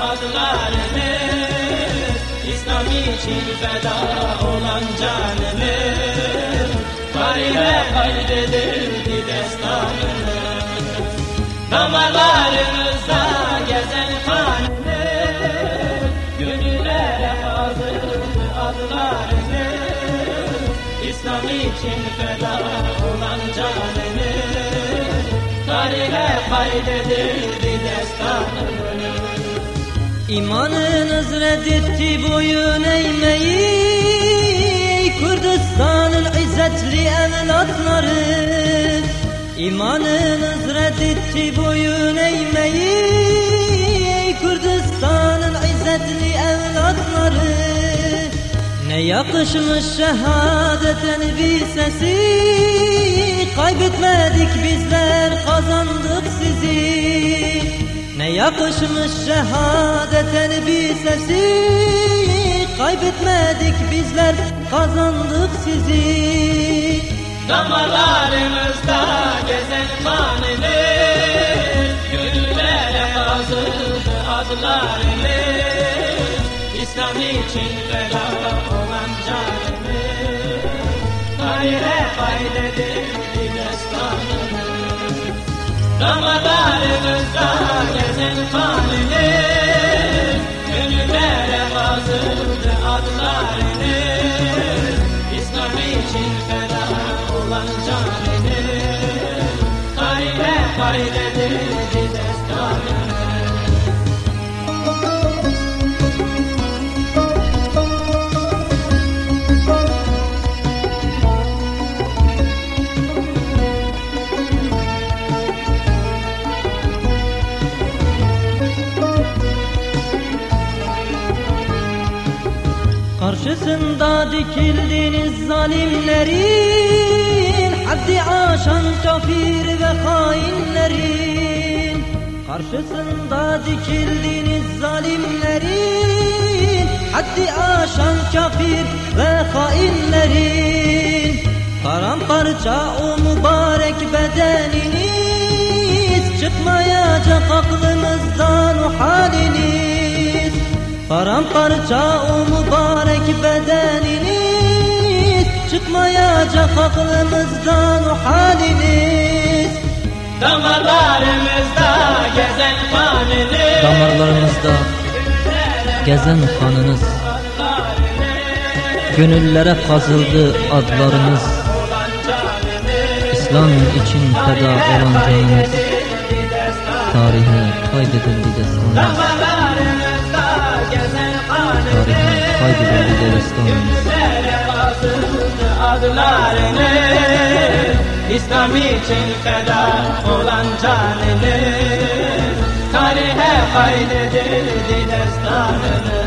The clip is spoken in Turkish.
adlarımız İslam için feda olan canımız. Tarihe kaydedildi destanımız. Damarlarımızda gezen kanımız. Gönüllere hazırdı adlarımız. İslam için feda olan canımız. Tarihe kaydedildi destanımız İmanınız reddetti boyun eğmeyi Kürdistan'ın izzetli evlatları. İmanınız reddetti boyun eğmeyi Kürdistan'ın izzetli evlatları. Ne yakışmış şehadetin bir sesi Kaybetmedik bizler kazandık yakışmış şehadetin bir sesi Kaybetmedik bizler kazandık sizi. Damarlarımızda gezen kanımız Gönüllere kazıldı adlarımız. İslam için feda olan canımız Tarihe kaydedildi destanımız Damarlarımızda gezen kanımız Gönüllere kazıldı adlarımız İslam için feda olan kaydedildi Karşısında dikildiniz zalimlerin Haddi aşan kafir ve hainlerin. Karşısında dikildiniz zalimlerin Haddi aşan kafir ve hainlerin. Paramparça o mübarek bedeniniz Çıkmayacak aklımızdan o haliniz. Paramparça o mübarek bedeniniz Çıkmayacak aklımızdan o haliniz Damarlarımızda gezen kanınız Damarlarımızda gezen kanınız Gönüllere kazıldı adlarınız. İslam için feda olan canınız. Tarihe kaydedildi destanınız Tarihe kaydedildi kazıldı adlarınız İslam için feda olan canımız Tarihe kaydedildi destanımız